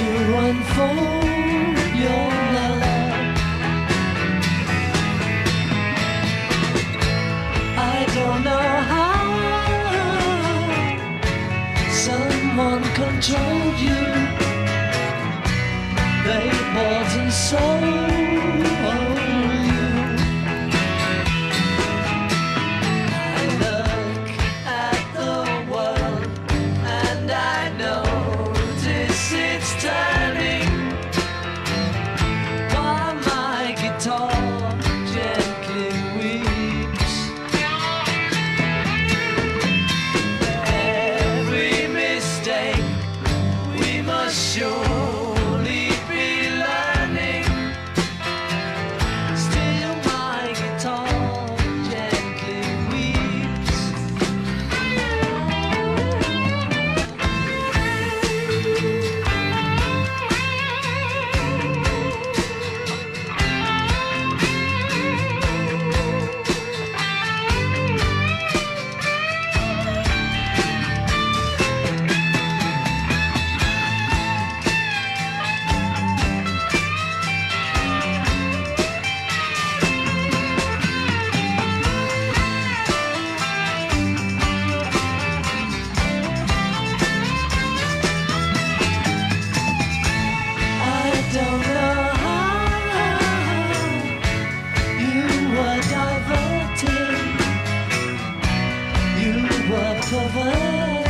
to unfold your love. I don't know how someone controlled you. They bought and sold. show. were covered